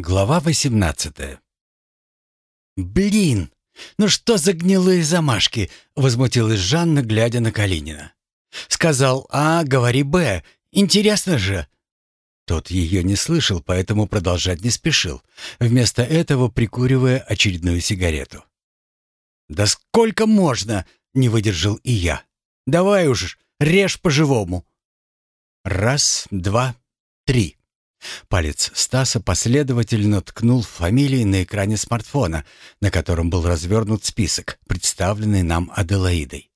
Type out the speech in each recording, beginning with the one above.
Глава 18 «Блин! Ну что за гнилые замашки?» — возмутилась Жанна, глядя на Калинина. «Сказал А, говори Б. Интересно же!» Тот ее не слышал, поэтому продолжать не спешил, вместо этого прикуривая очередную сигарету. «Да сколько можно?» — не выдержал и я. «Давай уж, режь по-живому». Раз, два, три. Палец Стаса последовательно ткнул фамилии на экране смартфона, на котором был развернут список, представленный нам Аделаидой.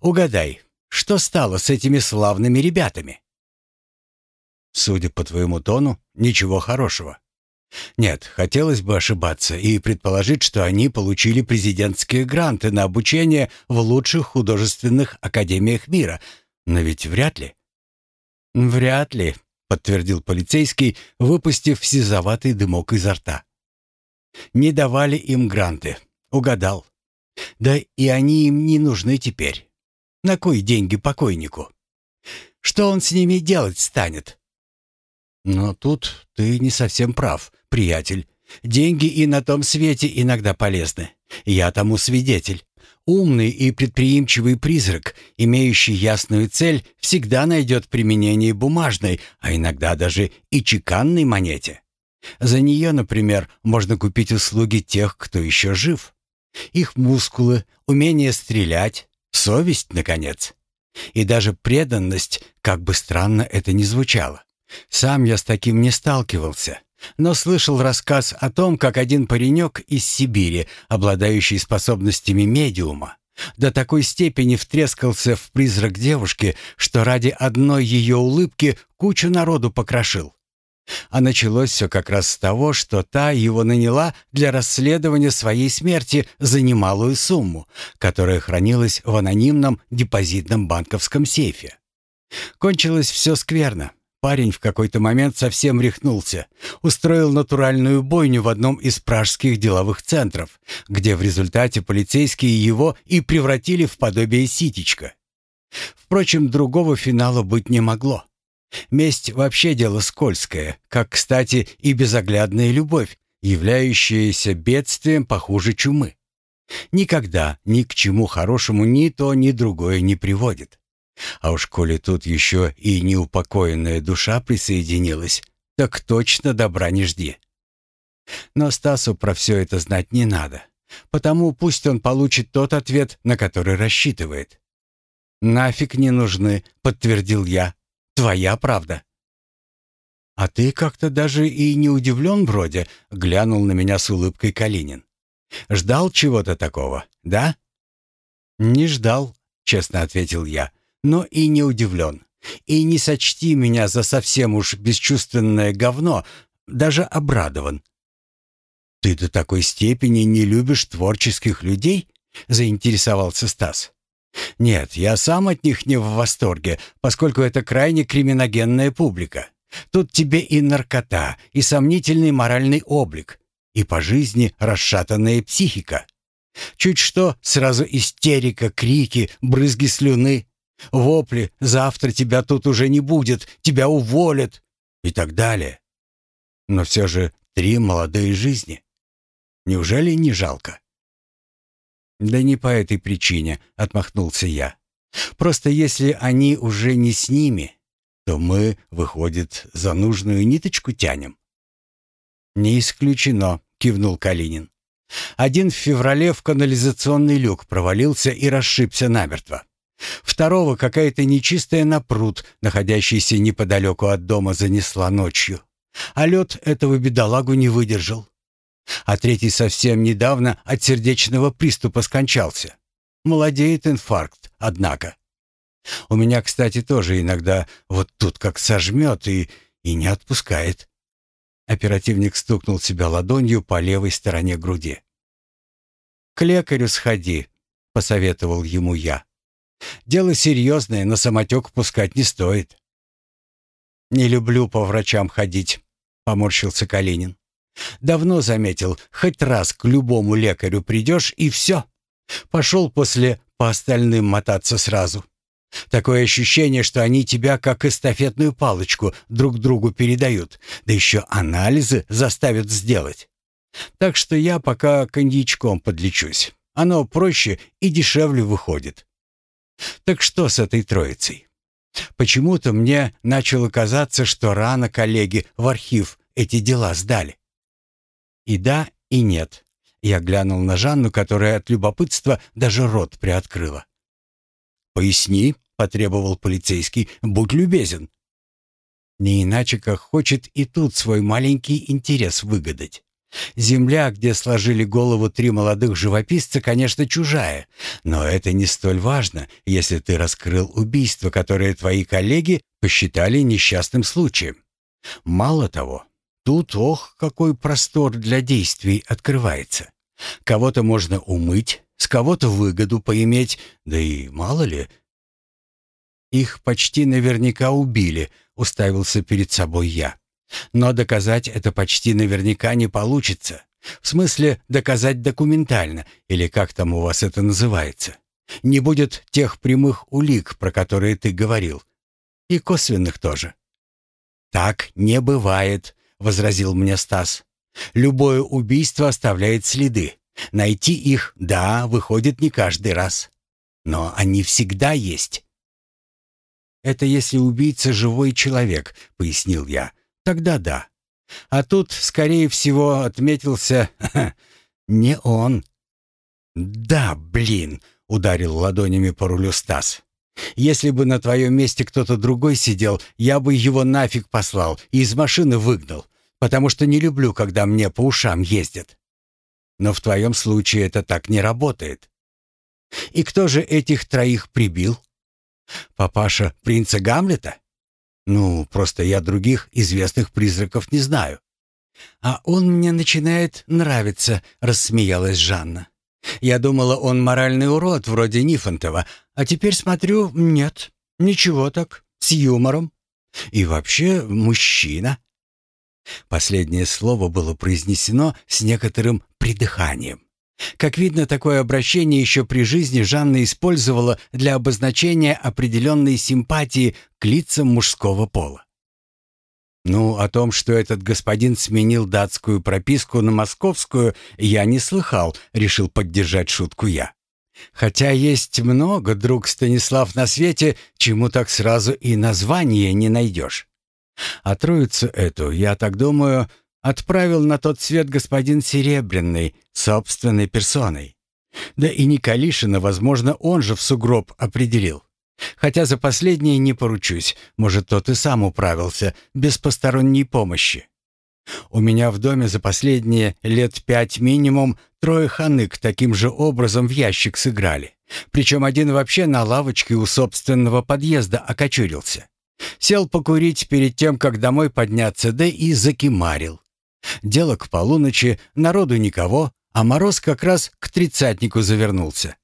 «Угадай, что стало с этими славными ребятами?» «Судя по твоему тону, ничего хорошего». «Нет, хотелось бы ошибаться и предположить, что они получили президентские гранты на обучение в лучших художественных академиях мира, но ведь вряд ли». «Вряд ли», подтвердил полицейский, выпустив сизоватый дымок изо рта. Не давали им гранты. Угадал. Да и они им не нужны теперь. На кой деньги покойнику? Что он с ними делать станет? Но тут ты не совсем прав, приятель. Деньги и на том свете иногда полезны. Я тому свидетель. Умный и предприимчивый призрак, имеющий ясную цель, всегда найдет применение бумажной, а иногда даже и чеканной монете. За нее, например, можно купить услуги тех, кто еще жив. Их мускулы, умение стрелять, совесть, наконец. И даже преданность, как бы странно это ни звучало. Сам я с таким не сталкивался но слышал рассказ о том, как один паренек из Сибири, обладающий способностями медиума, до такой степени втрескался в призрак девушки, что ради одной ее улыбки кучу народу покрошил. А началось все как раз с того, что та его наняла для расследования своей смерти за немалую сумму, которая хранилась в анонимном депозитном банковском сейфе. Кончилось все скверно. Парень в какой-то момент совсем рехнулся. Устроил натуральную бойню в одном из пражских деловых центров, где в результате полицейские его и превратили в подобие ситечка. Впрочем, другого финала быть не могло. Месть вообще дело скользкое, как, кстати, и безоглядная любовь, являющаяся бедствием похуже чумы. Никогда ни к чему хорошему ни то, ни другое не приводит. А уж коли тут еще и неупокоенная душа присоединилась, так точно добра не жди. Но Стасу про все это знать не надо, потому пусть он получит тот ответ, на который рассчитывает. «Нафиг не нужны», — подтвердил я. «Твоя правда». «А ты как-то даже и не удивлен вроде», — глянул на меня с улыбкой Калинин. «Ждал чего-то такого, да?» «Не ждал», — честно ответил я но и не удивлен. И не сочти меня за совсем уж бесчувственное говно, даже обрадован. «Ты до такой степени не любишь творческих людей?» — заинтересовался Стас. «Нет, я сам от них не в восторге, поскольку это крайне криминогенная публика. Тут тебе и наркота, и сомнительный моральный облик, и по жизни расшатанная психика. Чуть что, сразу истерика, крики, брызги слюны. Вопли «завтра тебя тут уже не будет», «тебя уволят» и так далее. Но все же три молодые жизни. Неужели не жалко? «Да не по этой причине», — отмахнулся я. «Просто если они уже не с ними, то мы, выходит, за нужную ниточку тянем». «Не исключено», — кивнул Калинин. Один в феврале в канализационный люк провалился и расшибся намертво. Второго какая-то нечистая напрут, находящаяся неподалеку от дома, занесла ночью. А лед этого бедолагу не выдержал. А третий совсем недавно от сердечного приступа скончался. Молодеет инфаркт, однако. У меня, кстати, тоже иногда вот тут как сожмет и, и не отпускает. Оперативник стукнул себя ладонью по левой стороне груди. «К лекарю сходи», — посоветовал ему я. Дело серьезное, на самотек пускать не стоит. «Не люблю по врачам ходить», — поморщился Калинин. «Давно заметил, хоть раз к любому лекарю придешь, и все. Пошел после по остальным мотаться сразу. Такое ощущение, что они тебя как эстафетную палочку друг другу передают, да еще анализы заставят сделать. Так что я пока коньячком подлечусь. Оно проще и дешевле выходит. Так что с этой троицей? Почему-то мне начало казаться, что рано коллеги в архив эти дела сдали. И да, и нет. Я глянул на Жанну, которая от любопытства даже рот приоткрыла. «Поясни», — потребовал полицейский, — «будь любезен». Не иначе, как хочет и тут свой маленький интерес выгадать. Земля, где сложили голову три молодых живописца, конечно, чужая, но это не столь важно, если ты раскрыл убийство, которое твои коллеги посчитали несчастным случаем. Мало того, тут, ох, какой простор для действий открывается. Кого-то можно умыть, с кого-то выгоду поиметь, да и мало ли. Их почти наверняка убили, уставился перед собой я. Но доказать это почти наверняка не получится. В смысле, доказать документально, или как там у вас это называется. Не будет тех прямых улик, про которые ты говорил. И косвенных тоже. «Так не бывает», — возразил мне Стас. «Любое убийство оставляет следы. Найти их, да, выходит не каждый раз. Но они всегда есть». «Это если убийца живой человек», — пояснил я тогда да. А тут, скорее всего, отметился не он. «Да, блин!» — ударил ладонями по рулю Стас. «Если бы на твоем месте кто-то другой сидел, я бы его нафиг послал и из машины выгнал, потому что не люблю, когда мне по ушам ездят. Но в твоем случае это так не работает. И кто же этих троих прибил? Папаша принца Гамлета? Ну, просто я других известных призраков не знаю. А он мне начинает нравиться, рассмеялась Жанна. Я думала, он моральный урод вроде Нифонтова, а теперь смотрю, нет, ничего так, с юмором. И вообще мужчина. Последнее слово было произнесено с некоторым придыханием. Как видно, такое обращение еще при жизни Жанна использовала для обозначения определенной симпатии к лицам мужского пола. Ну, о том, что этот господин сменил датскую прописку на московскую, я не слыхал, решил поддержать шутку я. Хотя есть много, друг Станислав, на свете, чему так сразу и название не найдешь. А троицу эту, я так думаю, отправил на тот свет господин Серебряный собственной персоной. Да и Николишина, возможно, он же в сугроб определил. Хотя за последнее не поручусь, может, тот и сам управился, без посторонней помощи. У меня в доме за последние лет пять минимум трое ханык таким же образом в ящик сыграли. Причем один вообще на лавочке у собственного подъезда окочурился. Сел покурить перед тем, как домой подняться, да и закимарил. Дело к полуночи, народу никого, а мороз как раз к тридцатнику завернулся.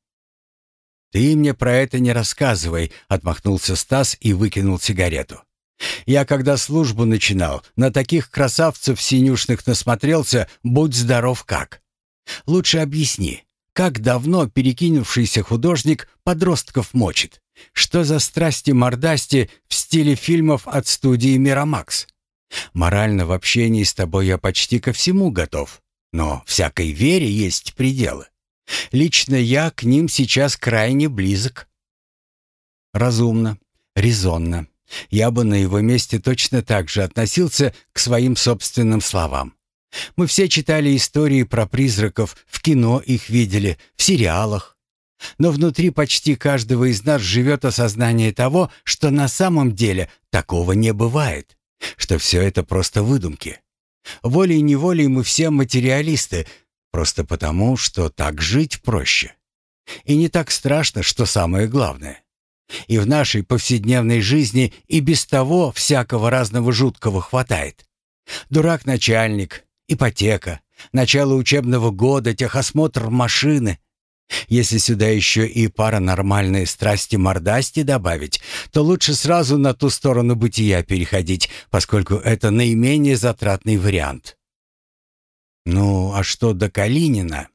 «Ты мне про это не рассказывай», — отмахнулся Стас и выкинул сигарету. «Я, когда службу начинал, на таких красавцев синюшных насмотрелся, будь здоров как. Лучше объясни, как давно перекинувшийся художник подростков мочит? Что за страсти-мордасти в стиле фильмов от студии «Мирамакс»?» Морально в общении с тобой я почти ко всему готов, но всякой вере есть пределы. Лично я к ним сейчас крайне близок. Разумно, резонно. Я бы на его месте точно так же относился к своим собственным словам. Мы все читали истории про призраков, в кино их видели, в сериалах. Но внутри почти каждого из нас живет осознание того, что на самом деле такого не бывает что все это просто выдумки. Волей-неволей мы все материалисты, просто потому, что так жить проще. И не так страшно, что самое главное. И в нашей повседневной жизни и без того всякого разного жуткого хватает. Дурак-начальник, ипотека, начало учебного года, техосмотр машины, если сюда еще и паранормальные страсти-мордасти добавить, то лучше сразу на ту сторону бытия переходить, поскольку это наименее затратный вариант. Ну, а что до Калинина?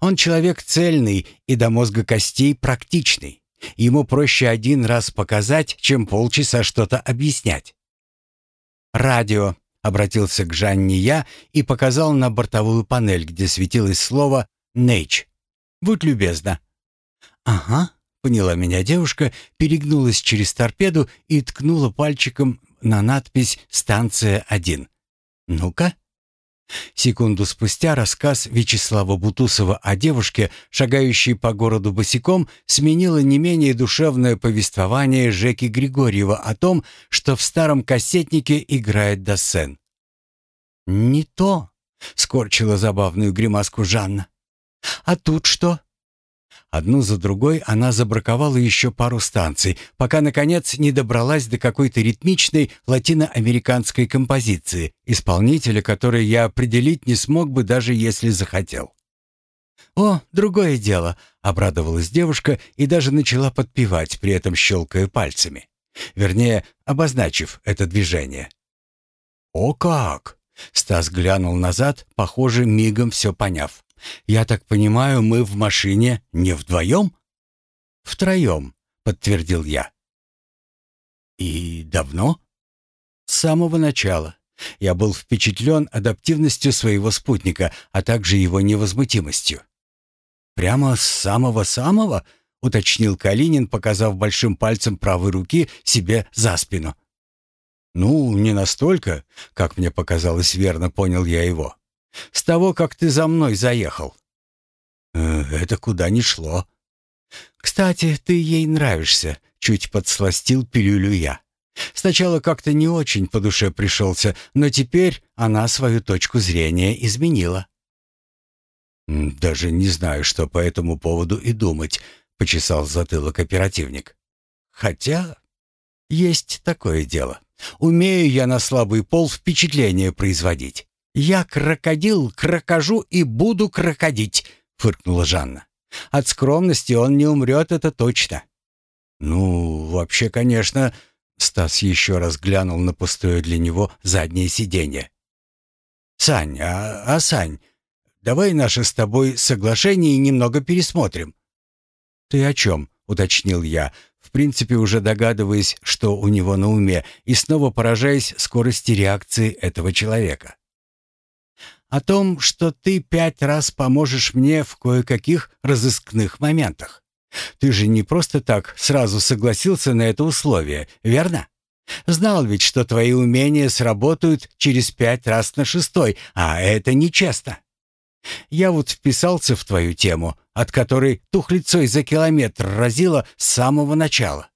Он человек цельный и до мозга костей практичный. Ему проще один раз показать, чем полчаса что-то объяснять. «Радио», — обратился к Жанне я и показал на бортовую панель, где светилось слово «Нейч». «Будь любезна». «Ага», — поняла меня девушка, перегнулась через торпеду и ткнула пальчиком на надпись «Станция 1». «Ну-ка». Секунду спустя рассказ Вячеслава Бутусова о девушке, шагающей по городу босиком, сменило не менее душевное повествование Жеки Григорьева о том, что в старом кассетнике играет Дассен. «Не то», — скорчила забавную гримаску Жанна. «А тут что?» Одну за другой она забраковала еще пару станций, пока, наконец, не добралась до какой-то ритмичной латиноамериканской композиции, исполнителя которой я определить не смог бы, даже если захотел. «О, другое дело», — обрадовалась девушка и даже начала подпевать, при этом щелкая пальцами. Вернее, обозначив это движение. «О как!» — Стас глянул назад, похоже, мигом все поняв. «Я так понимаю, мы в машине не вдвоем?» «Втроем», — подтвердил я. «И давно?» «С самого начала. Я был впечатлен адаптивностью своего спутника, а также его невозмутимостью». «Прямо с самого-самого?» — уточнил Калинин, показав большим пальцем правой руки себе за спину. «Ну, не настолько, как мне показалось верно, понял я его. С того, как ты за мной заехал». Э, «Это куда ни шло». «Кстати, ты ей нравишься», — чуть подсластил пилюлю я. Сначала как-то не очень по душе пришелся, но теперь она свою точку зрения изменила. «Даже не знаю, что по этому поводу и думать», — почесал затылок оперативник. «Хотя есть такое дело. Умею я на слабый пол впечатление производить. «Я крокодил, крокожу и буду крокодить», — фыркнула Жанна. «От скромности он не умрет, это точно». «Ну, вообще, конечно...» Стас еще раз глянул на пустое для него заднее сиденье. «Сань, а, а Сань, давай наше с тобой соглашение немного пересмотрим». «Ты о чем?» — уточнил я, в принципе уже догадываясь, что у него на уме, и снова поражаясь скорости реакции этого человека о том, что ты пять раз поможешь мне в кое-каких разыскных моментах. Ты же не просто так сразу согласился на это условие, верно? Знал ведь, что твои умения сработают через пять раз на шестой, а это нечестно. Я вот вписался в твою тему, от которой тухлицой за километр разило с самого начала.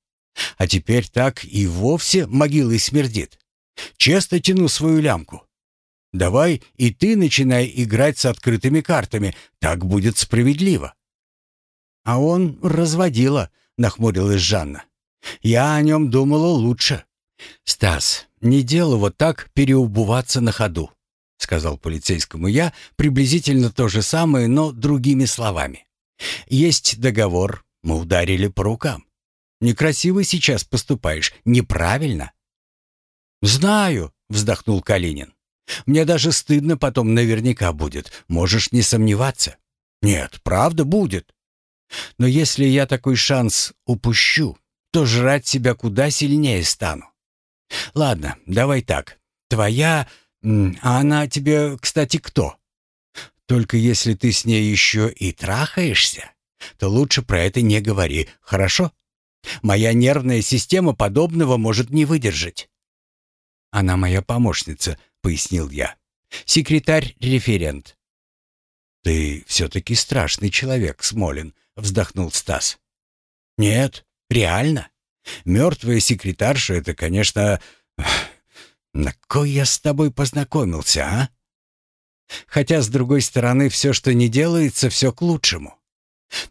А теперь так и вовсе могилой смердит. Честно тяну свою лямку. Давай и ты начинай играть с открытыми картами. Так будет справедливо». «А он разводила», — нахмурилась Жанна. «Я о нем думала лучше». «Стас, не делай вот так переубываться на ходу», — сказал полицейскому я приблизительно то же самое, но другими словами. «Есть договор, мы ударили по рукам. Некрасиво сейчас поступаешь, неправильно». «Знаю», — вздохнул Калинин. Мне даже стыдно потом наверняка будет, можешь не сомневаться. Нет, правда будет. Но если я такой шанс упущу, то жрать себя куда сильнее стану. Ладно, давай так. Твоя... А она тебе, кстати, кто? Только если ты с ней еще и трахаешься, то лучше про это не говори, хорошо? Моя нервная система подобного может не выдержать. Она моя помощница, — пояснил я. «Секретарь-референт». «Ты все-таки страшный человек, Смолин», — вздохнул Стас. «Нет, реально. Мертвая секретарша — это, конечно... На кой я с тобой познакомился, а? Хотя, с другой стороны, все, что не делается, все к лучшему.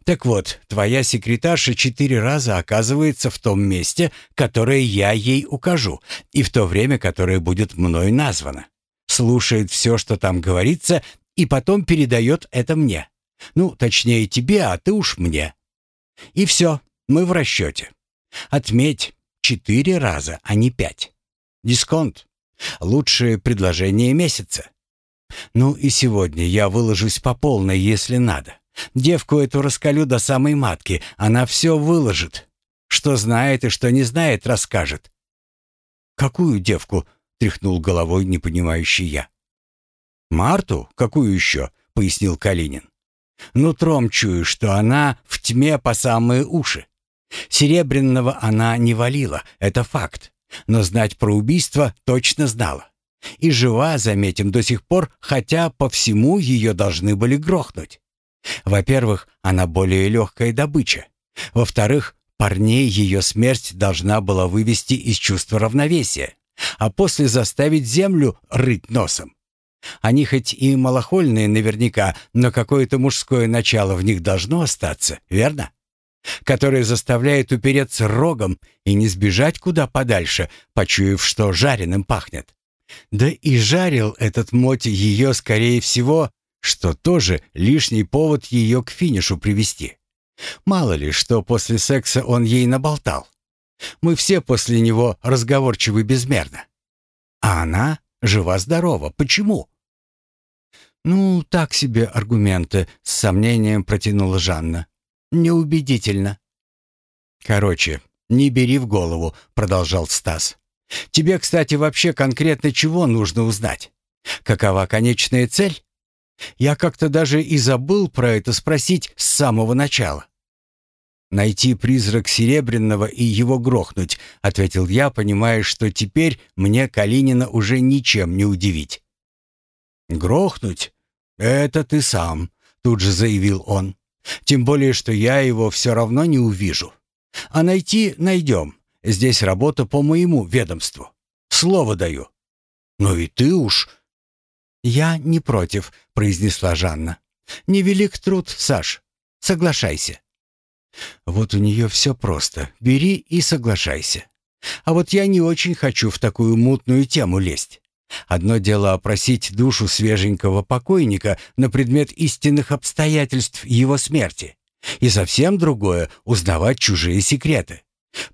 Так вот, твоя секретарша четыре раза оказывается в том месте, которое я ей укажу, и в то время, которое будет мной названо. Слушает все, что там говорится, и потом передает это мне. Ну, точнее тебе, а ты уж мне. И все, мы в расчете. Отметь, четыре раза, а не пять. Дисконт. Лучшее предложение месяца. Ну и сегодня я выложусь по полной, если надо. Девку эту раскалю до самой матки, она все выложит. Что знает и что не знает, расскажет». «Какую девку?» — тряхнул головой непонимающий я. «Марту? Какую еще?» — пояснил Калинин. «Нутром чую, что она в тьме по самые уши. Серебряного она не валила, это факт, но знать про убийство точно знала. И жива, заметим, до сих пор, хотя по всему ее должны были грохнуть. Во-первых, она более легкая добыча. Во-вторых, парней ее смерть должна была вывести из чувства равновесия, а после заставить землю рыть носом. Они хоть и малохольные наверняка, но какое-то мужское начало в них должно остаться, верно? Которое заставляет упереться рогом и не сбежать куда подальше, почуяв, что жареным пахнет. Да и жарил этот Моти ее, скорее всего, что тоже лишний повод ее к финишу привести. Мало ли, что после секса он ей наболтал. Мы все после него разговорчивы безмерно. А она жива-здорова. Почему? «Ну, так себе аргументы», — с сомнением протянула Жанна. «Неубедительно». «Короче, не бери в голову», — продолжал Стас. «Тебе, кстати, вообще конкретно чего нужно узнать? Какова конечная цель? Я как-то даже и забыл про это спросить с самого начала». «Найти призрак Серебряного и его грохнуть», — ответил я, понимая, что теперь мне Калинина уже ничем не удивить. «Грохнуть? Это ты сам», — тут же заявил он. «Тем более, что я его все равно не увижу. А найти найдем. Здесь работа по моему ведомству. Слово даю». «Ну и ты уж...» «Я не против», — произнесла Жанна. «Невелик труд, Саш. Соглашайся». Вот у нее все просто. Бери и соглашайся. А вот я не очень хочу в такую мутную тему лезть. Одно дело опросить душу свеженького покойника на предмет истинных обстоятельств его смерти, и совсем другое — узнавать чужие секреты.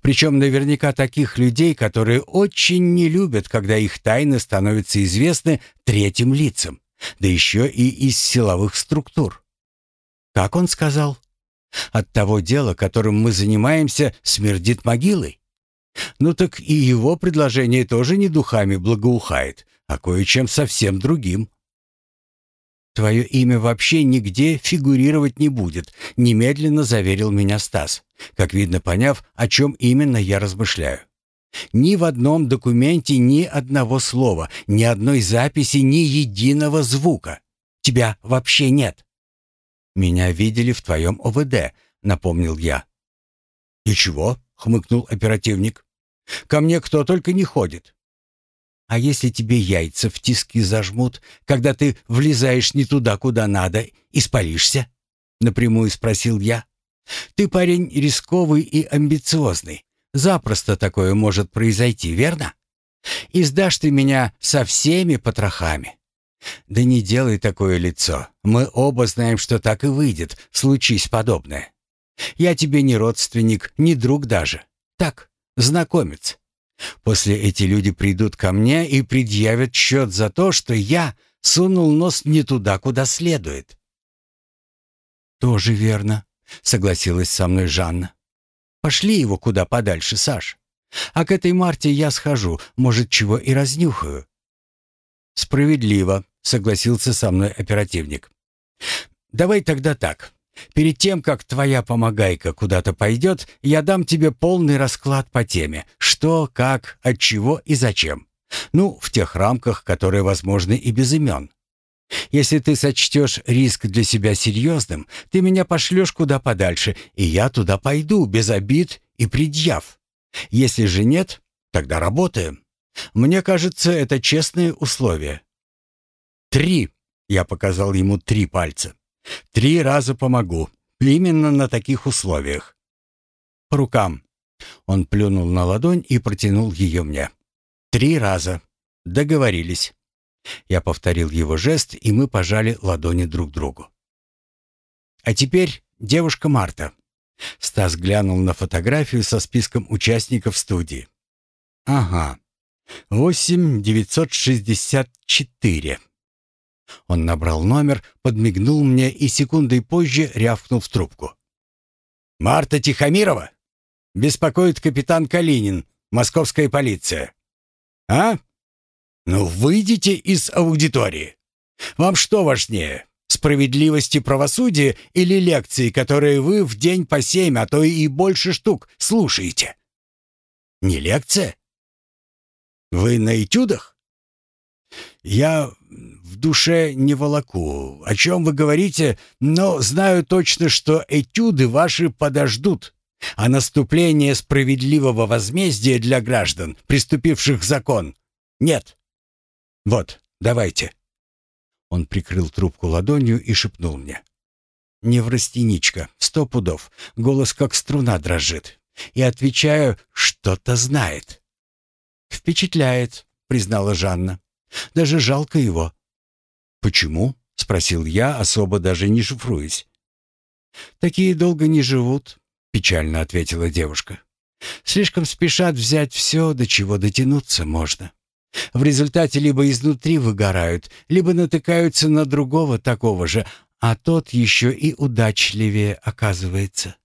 Причем наверняка таких людей, которые очень не любят, когда их тайны становятся известны третьим лицам, да еще и из силовых структур. Как он сказал? От того дела, которым мы занимаемся, смердит могилой. Ну так и его предложение тоже не духами благоухает, а кое-чем совсем другим. «Твое имя вообще нигде фигурировать не будет», — немедленно заверил меня Стас, как видно поняв, о чем именно я размышляю. «Ни в одном документе ни одного слова, ни одной записи, ни единого звука. Тебя вообще нет». «Меня видели в твоем ОВД», — напомнил я. «И чего?» — хмыкнул оперативник. «Ко мне кто только не ходит. А если тебе яйца в тиски зажмут, когда ты влезаешь не туда, куда надо, и спалишься?» — напрямую спросил я. «Ты парень рисковый и амбициозный. Запросто такое может произойти, верно? И сдашь ты меня со всеми потрохами. Да не делай такое лицо. Мы оба знаем, что так и выйдет, случись подобное. Я тебе не родственник, не друг даже. Так, знакомец. После эти люди придут ко мне и предъявят счет за то, что я сунул нос не туда, куда следует. «Тоже верно», — согласилась со мной Жанна. «Пошли его куда подальше, Саш. А к этой Марте я схожу, может, чего и разнюхаю». «Справедливо», — согласился со мной оперативник. «Давай тогда так. Перед тем, как твоя помогайка куда-то пойдет, я дам тебе полный расклад по теме. Что, как, от чего и зачем. Ну, в тех рамках, которые возможны и без имен. Если ты сочтешь риск для себя серьезным, ты меня пошлешь куда подальше, и я туда пойду, без обид и предъяв. Если же нет, тогда работаем. Мне кажется, это честные условия. Три. Я показал ему три пальца. Три раза помогу. Именно на таких условиях. По рукам. Он плюнул на ладонь и протянул ее мне. Три раза. Договорились. Я повторил его жест, и мы пожали ладони друг другу. А теперь девушка Марта. Стас глянул на фотографию со списком участников студии. Ага. 8964. Он набрал номер, подмигнул мне и секундой позже рявкнул в трубку. «Марта Тихомирова? Беспокоит капитан Калинин, московская полиция. А? Ну, выйдите из аудитории. Вам что важнее, справедливости правосудия или лекции, которые вы в день по семь, а то и больше штук слушаете? Не лекция? Вы на этюдах? Я в душе не волоку. О чем вы говорите, но знаю точно, что этюды ваши подождут. А наступление справедливого возмездия для граждан, приступивших закон, нет. Вот, давайте. Он прикрыл трубку ладонью и шепнул мне. Неврастеничка, сто пудов, голос как струна дрожит. И отвечаю, что-то знает. «Впечатляет», — признала Жанна. «Даже жалко его». «Почему?» — спросил я, особо даже не шифруясь. «Такие долго не живут», — печально ответила девушка. «Слишком спешат взять все, до чего дотянуться можно. В результате либо изнутри выгорают, либо натыкаются на другого такого же, а тот еще и удачливее оказывается.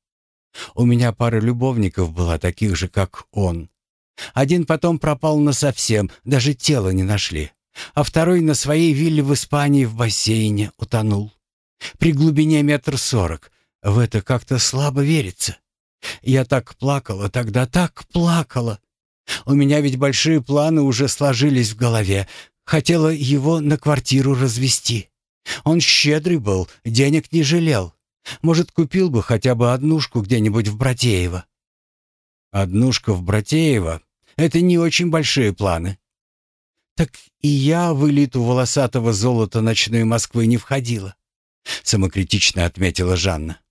У меня пара любовников была таких же, как он. Один потом пропал насовсем, даже тело не нашли. А второй на своей вилле в Испании в бассейне утонул. При глубине метр сорок. В это как-то слабо верится. Я так плакала тогда, так плакала. У меня ведь большие планы уже сложились в голове. Хотела его на квартиру развести. Он щедрый был, денег не жалел. Может, купил бы хотя бы однушку где-нибудь в Братеево. Однушка в Братеево — это не очень большие планы. Так и я в элиту волосатого золота ночной Москвы не входила. Самокритично отметила Жанна.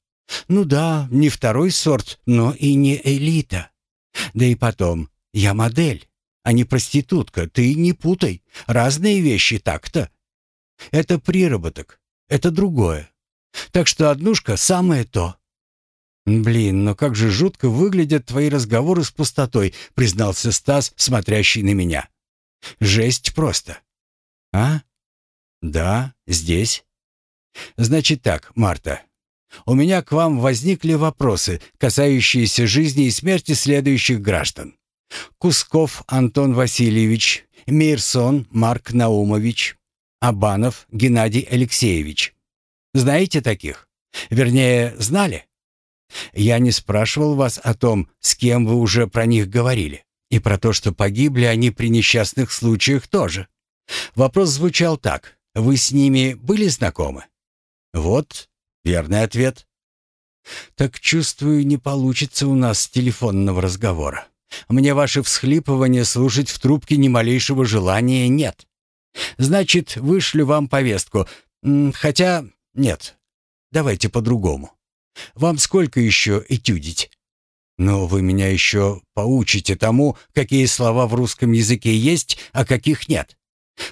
Ну да, не второй сорт, но и не элита. Да и потом, я модель, а не проститутка, ты не путай. Разные вещи так-то. Это приработок, это другое. Так что однушка самое то. Блин, но как же жутко выглядят твои разговоры с пустотой, признался Стас, смотрящий на меня. Жесть просто. А? Да, здесь. Значит так, Марта. У меня к вам возникли вопросы, касающиеся жизни и смерти следующих граждан. Кусков Антон Васильевич, Мирсон Марк Наумович, Абанов Геннадий Алексеевич. Знаете таких? Вернее, знали? Я не спрашивал вас о том, с кем вы уже про них говорили, и про то, что погибли они при несчастных случаях тоже. Вопрос звучал так. Вы с ними были знакомы? Вот верный ответ. Так чувствую, не получится у нас телефонного разговора. Мне ваше всхлипывание слушать в трубке ни малейшего желания нет. Значит, вышлю вам повестку. Хотя нет. Давайте по-другому. Вам сколько еще этюдить? Но вы меня еще поучите тому, какие слова в русском языке есть, а каких нет.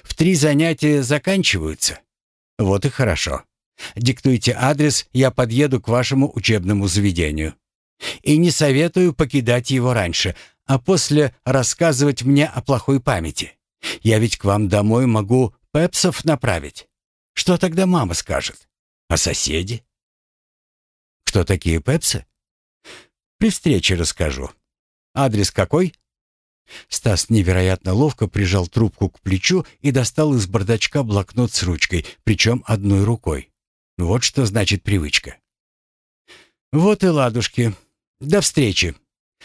В три занятия заканчиваются. Вот и хорошо. Диктуйте адрес, я подъеду к вашему учебному заведению. И не советую покидать его раньше, а после рассказывать мне о плохой памяти. Я ведь к вам домой могу пепсов направить. Что тогда мама скажет? А соседи? Кто такие пепсы? При встрече расскажу. Адрес какой? Стас невероятно ловко прижал трубку к плечу и достал из бардачка блокнот с ручкой, причем одной рукой. Вот что значит привычка. Вот и ладушки. До встречи.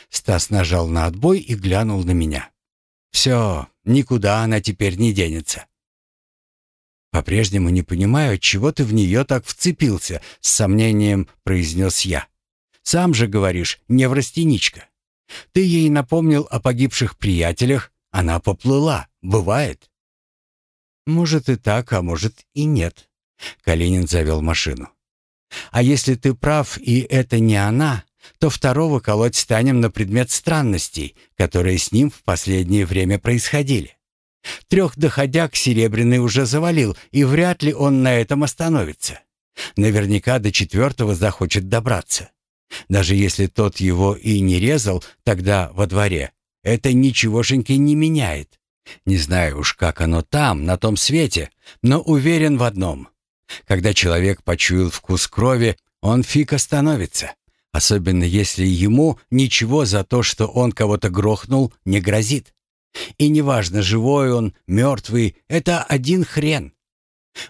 Стас нажал на отбой и глянул на меня. Все, никуда она теперь не денется. По-прежнему не понимаю, чего ты в нее так вцепился, с сомнением произнес я. Сам же говоришь, неврастеничка. Ты ей напомнил о погибших приятелях, она поплыла, бывает. Может и так, а может и нет. Калинин завел машину. А если ты прав, и это не она, то второго колоть станем на предмет странностей, которые с ним в последнее время происходили. Трех доходяг Серебряный уже завалил, и вряд ли он на этом остановится. Наверняка до четвертого захочет добраться. Даже если тот его и не резал тогда во дворе, это ничегошеньки не меняет. Не знаю уж, как оно там, на том свете, но уверен в одном. Когда человек почуял вкус крови, он фиг остановится. Особенно если ему ничего за то, что он кого-то грохнул, не грозит. И неважно, живой он, мертвый, это один хрен.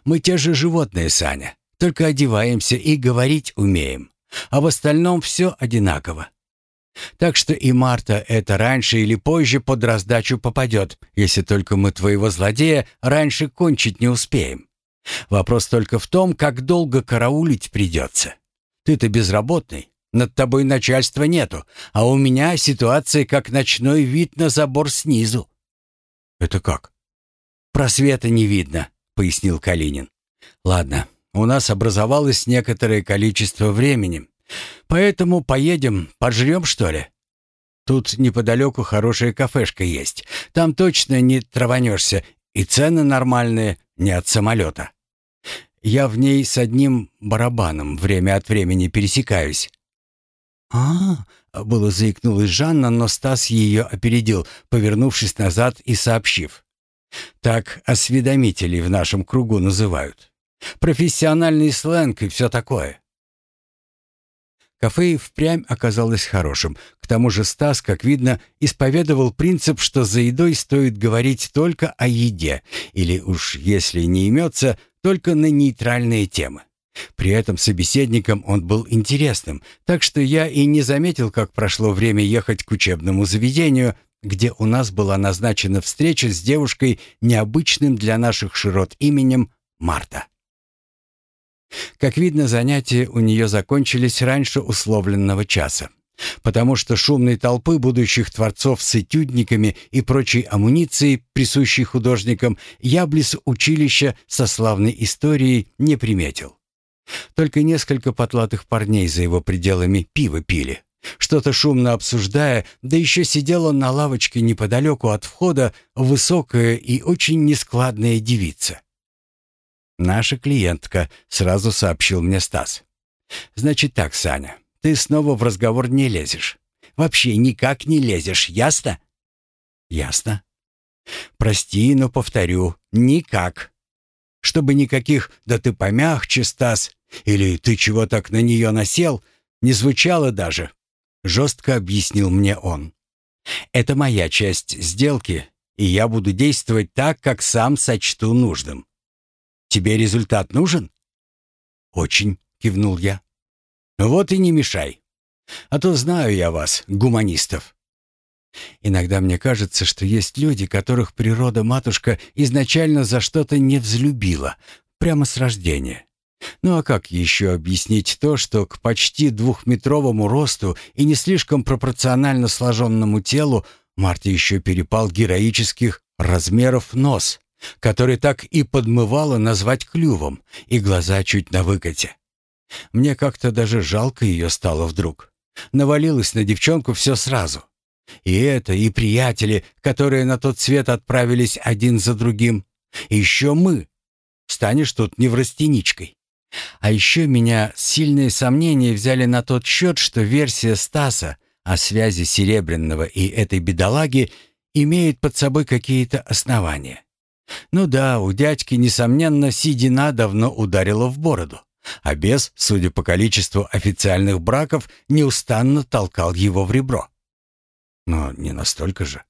Мы те же животные, Саня, только одеваемся и говорить умеем. А в остальном все одинаково. Так что и Марта это раньше или позже под раздачу попадет, если только мы твоего злодея раньше кончить не успеем. Вопрос только в том, как долго караулить придется. Ты-то безработный, над тобой начальства нету, а у меня ситуация как ночной вид на забор снизу». «Это как?» «Просвета не видно», — пояснил Калинин. «Ладно, у нас образовалось некоторое количество времени, поэтому поедем, пожрем, что ли?» Тут неподалеку хорошая кафешка есть. Там точно не траванешься, и цены нормальные, не от самолета. Я в ней с одним барабаном время от времени пересекаюсь. а, -а, было заикнулась Жанна, но Стас ее опередил, повернувшись назад и сообщив. «Так осведомителей в нашем кругу называют. Профессиональный сленг и все такое. Кафе впрямь оказалось хорошим. К тому же Стас, как видно, исповедовал принцип, что за едой стоит говорить только о еде, или уж если не имется, только на нейтральные темы. При этом собеседником он был интересным, так что я и не заметил, как прошло время ехать к учебному заведению, где у нас была назначена встреча с девушкой необычным для наших широт именем Марта. Как видно, занятия у нее закончились раньше условленного часа, потому что шумной толпы будущих творцов с этюдниками и прочей амуницией, присущей художникам, я близ училища со славной историей не приметил. Только несколько потлатых парней за его пределами пиво пили, что-то шумно обсуждая, да еще сидела на лавочке неподалеку от входа высокая и очень нескладная девица. «Наша клиентка», — сразу сообщил мне Стас. «Значит так, Саня, ты снова в разговор не лезешь. Вообще никак не лезешь, ясно?» «Ясно». «Прости, но повторю, никак. Чтобы никаких «да ты помягче, Стас» или «ты чего так на нее насел» не звучало даже. Жестко объяснил мне он. «Это моя часть сделки, и я буду действовать так, как сам сочту нужным. Тебе результат нужен?» «Очень», — кивнул я. «Вот и не мешай. А то знаю я вас, гуманистов». Иногда мне кажется, что есть люди, которых природа-матушка изначально за что-то не взлюбила, прямо с рождения. Ну а как еще объяснить то, что к почти двухметровому росту и не слишком пропорционально сложенному телу Марте еще перепал героических размеров нос, который так и подмывало назвать клювом, и глаза чуть на выкате. Мне как-то даже жалко ее стало вдруг. Навалилось на девчонку все сразу. И это, и приятели, которые на тот свет отправились один за другим. И еще мы. Станешь тут неврастеничкой. А еще меня сильные сомнения взяли на тот счет, что версия Стаса о связи Серебряного и этой бедолаги имеет под собой какие-то основания. Ну да, у дядьки, несомненно, седина давно ударила в бороду, а бес, судя по количеству официальных браков, неустанно толкал его в ребро. Но не настолько же.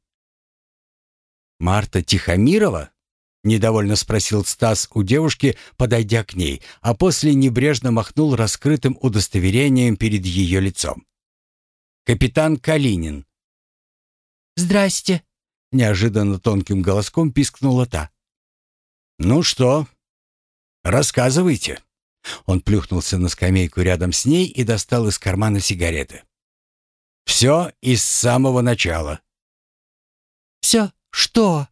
«Марта Тихомирова?» — недовольно спросил Стас у девушки, подойдя к ней, а после небрежно махнул раскрытым удостоверением перед ее лицом. «Капитан Калинин». «Здрасте», Неожиданно тонким голоском пискнула та. «Ну что, рассказывайте». Он плюхнулся на скамейку рядом с ней и достал из кармана сигареты. «Все из самого начала». «Все? Что?»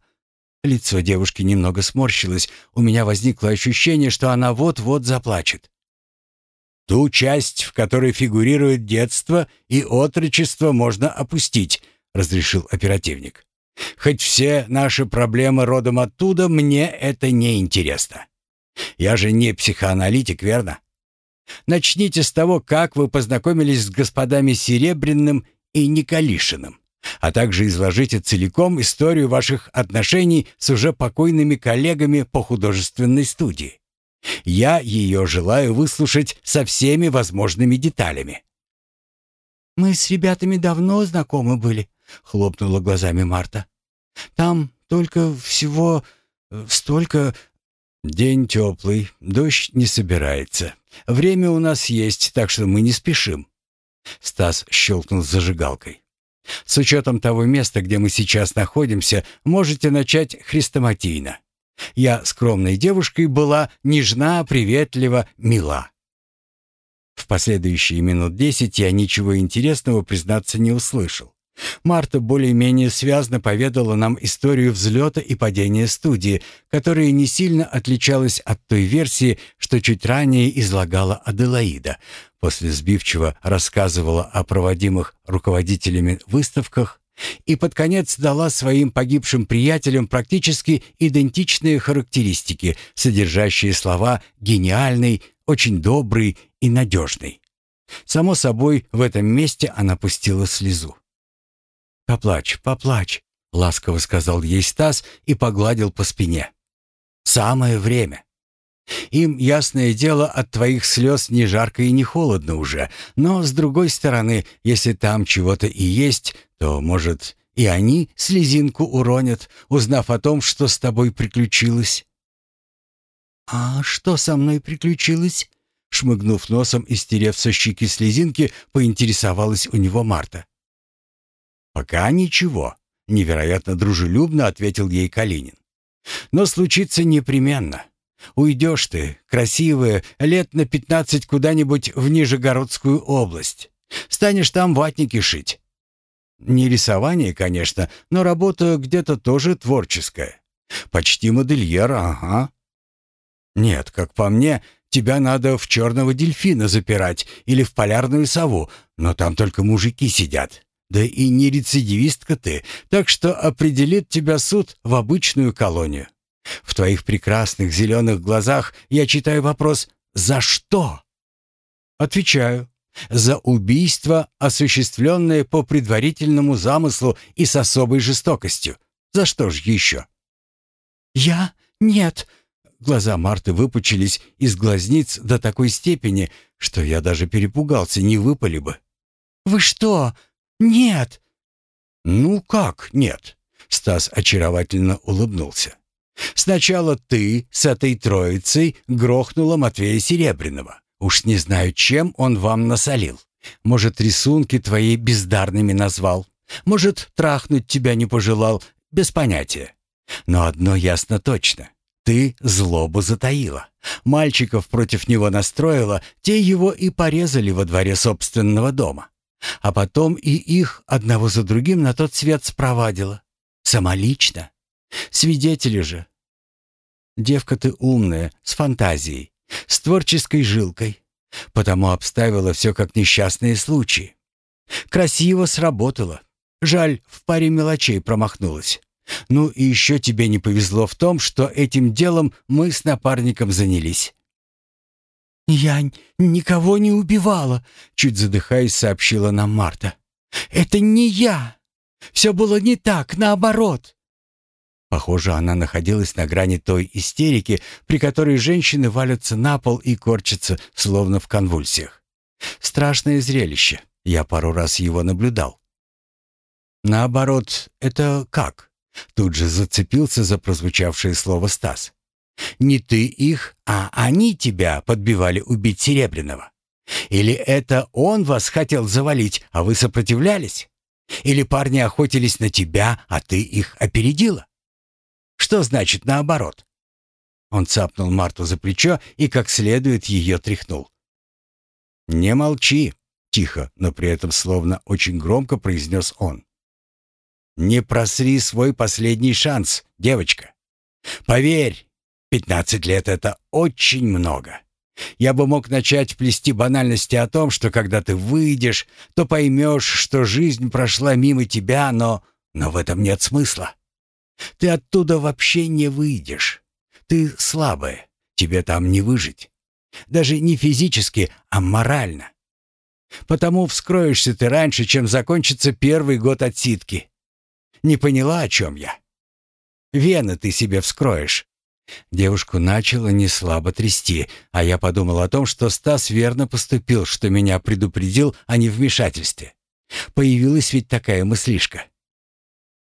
Лицо девушки немного сморщилось. У меня возникло ощущение, что она вот-вот заплачет. «Ту часть, в которой фигурирует детство и отрочество, можно опустить», — разрешил оперативник. Хоть все наши проблемы родом оттуда, мне это не интересно. Я же не психоаналитик, верно? Начните с того, как вы познакомились с господами Серебряным и Николишиным. а также изложите целиком историю ваших отношений с уже покойными коллегами по художественной студии. Я ее желаю выслушать со всеми возможными деталями». «Мы с ребятами давно знакомы были», — хлопнула глазами Марта. «Там только всего э, столько...» «День теплый, дождь не собирается. Время у нас есть, так что мы не спешим». Стас щелкнул зажигалкой. «С учетом того места, где мы сейчас находимся, можете начать хрестоматийно. Я скромной девушкой была нежна, приветлива, мила. В последующие минут десять я ничего интересного, признаться, не услышал. Марта более-менее связно поведала нам историю взлета и падения студии, которая не сильно отличалась от той версии, что чуть ранее излагала Аделаида. После сбивчиво рассказывала о проводимых руководителями выставках, и под конец дала своим погибшим приятелям практически идентичные характеристики, содержащие слова «гениальный», «очень добрый» и «надежный». Само собой, в этом месте она пустила слезу. «Поплачь, поплачь», — ласково сказал ей Стас и погладил по спине. «Самое время». Им, ясное дело, от твоих слез не жарко и не холодно уже, но, с другой стороны, если там чего-то и есть, то, может, и они слезинку уронят, узнав о том, что с тобой приключилось. «А что со мной приключилось?» Шмыгнув носом и стерев со щеки слезинки, поинтересовалась у него Марта. «Пока ничего», — невероятно дружелюбно ответил ей Калинин. «Но случится непременно. Уйдешь ты, красивая, лет на пятнадцать куда-нибудь в Нижегородскую область. Станешь там ватники шить. Не рисование, конечно, но работа где-то тоже творческая. Почти модельер, ага. Нет, как по мне, тебя надо в черного дельфина запирать или в полярную сову, но там только мужики сидят. Да и не рецидивистка ты, так что определит тебя суд в обычную колонию. В твоих прекрасных зеленых глазах я читаю вопрос «За что?». Отвечаю «За убийство, осуществленное по предварительному замыслу и с особой жестокостью. За что ж еще?» «Я? Нет!» Глаза Марты выпучились из глазниц до такой степени, что я даже перепугался, не выпали бы. «Вы что? Нет!» «Ну как нет?» Стас очаровательно улыбнулся. Сначала ты с этой троицей грохнула Матвея Серебряного. Уж не знаю, чем он вам насолил. Может, рисунки твои бездарными назвал. Может, трахнуть тебя не пожелал. Без понятия. Но одно ясно точно. Ты злобу затаила. Мальчиков против него настроила, те его и порезали во дворе собственного дома. А потом и их одного за другим на тот свет спровадила. Самолично. Свидетели же. Девка ты умная, с фантазией, с творческой жилкой. Потому обставила все как несчастные случаи. Красиво сработало. Жаль, в паре мелочей промахнулась. Ну и еще тебе не повезло в том, что этим делом мы с напарником занялись. «Я никого не убивала», — чуть задыхаясь, сообщила нам Марта. «Это не я. Все было не так, наоборот». Похоже, она находилась на грани той истерики, при которой женщины валятся на пол и корчатся, словно в конвульсиях. Страшное зрелище. Я пару раз его наблюдал. Наоборот, это как? Тут же зацепился за прозвучавшее слово Стас. Не ты их, а они тебя подбивали убить Серебряного. Или это он вас хотел завалить, а вы сопротивлялись? Или парни охотились на тебя, а ты их опередила? Что значит наоборот?» Он цапнул Марту за плечо и как следует ее тряхнул. «Не молчи», — тихо, но при этом словно очень громко произнес он. «Не просри свой последний шанс, девочка. Поверь, пятнадцать лет — это очень много. Я бы мог начать плести банальности о том, что когда ты выйдешь, то поймешь, что жизнь прошла мимо тебя, но... но в этом нет смысла. Ты оттуда вообще не выйдешь. Ты слабая, тебе там не выжить. Даже не физически, а морально. Потому вскроешься ты раньше, чем закончится первый год отсидки. Не поняла, о чем я? Вены ты себе вскроешь. Девушку начало неслабо трясти, а я подумал о том, что Стас верно поступил, что меня предупредил о невмешательстве. Появилась ведь такая мыслишка.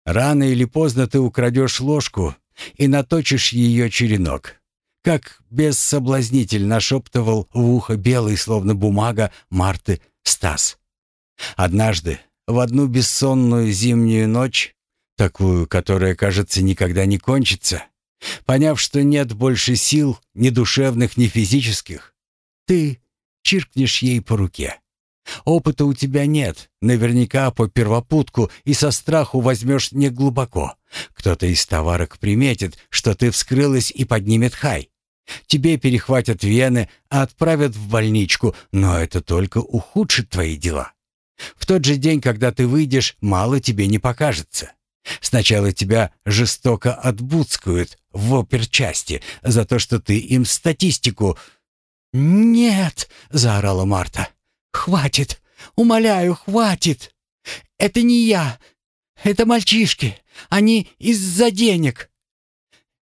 Рано или поздно ты украдешь ложку и наточишь ее черенок. Как бессоблазнитель нашептывал в ухо белый, словно бумага, Марты Стас. Однажды, в одну бессонную зимнюю ночь, такую, которая, кажется, никогда не кончится, поняв, что нет больше сил, ни душевных, ни физических, ты чиркнешь ей по руке. Опыта у тебя нет, наверняка по первопутку и со страху возьмешь не глубоко. Кто-то из товарок приметит, что ты вскрылась и поднимет хай. Тебе перехватят вены, а отправят в больничку, но это только ухудшит твои дела. В тот же день, когда ты выйдешь, мало тебе не покажется. Сначала тебя жестоко отбудскают в оперчасти за то, что ты им статистику... «Нет!» — заорала Марта. «Хватит! Умоляю, хватит! Это не я! Это мальчишки! Они из-за денег!»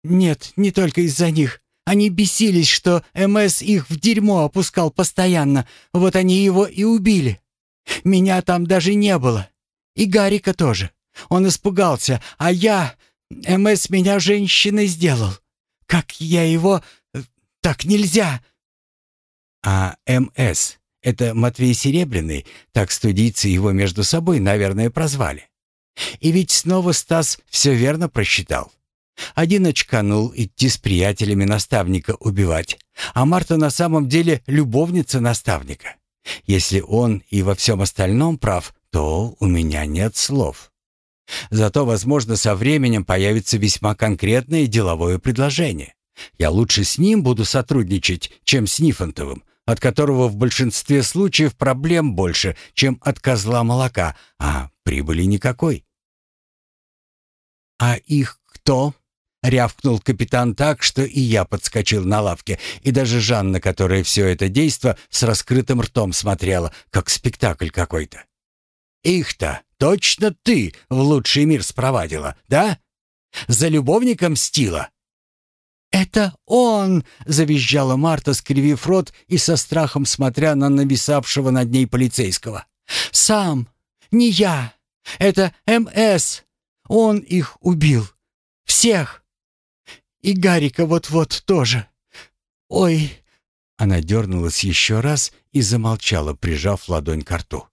«Нет, не только из-за них. Они бесились, что МС их в дерьмо опускал постоянно. Вот они его и убили. Меня там даже не было. И Гарика тоже. Он испугался, а я... МС меня женщиной сделал. Как я его... Так нельзя!» «А МС это Матвей Серебряный, так студийцы его между собой, наверное, прозвали. И ведь снова Стас все верно просчитал. Один очканул идти с приятелями наставника убивать, а Марта на самом деле любовница наставника. Если он и во всем остальном прав, то у меня нет слов. Зато, возможно, со временем появится весьма конкретное деловое предложение. Я лучше с ним буду сотрудничать, чем с Нифонтовым, от которого в большинстве случаев проблем больше, чем от козла молока, а прибыли никакой. «А их кто?» — рявкнул капитан так, что и я подскочил на лавке, и даже Жанна, которая все это действо с раскрытым ртом смотрела, как спектакль какой-то. «Их-то точно ты в лучший мир спровадила, да? За любовником стила?» «Это он!» — завизжала Марта, скривив рот и со страхом смотря на нависавшего над ней полицейского. «Сам! Не я! Это МС! Он их убил! Всех! И Гарика вот-вот тоже! Ой!» Она дернулась еще раз и замолчала, прижав ладонь к рту.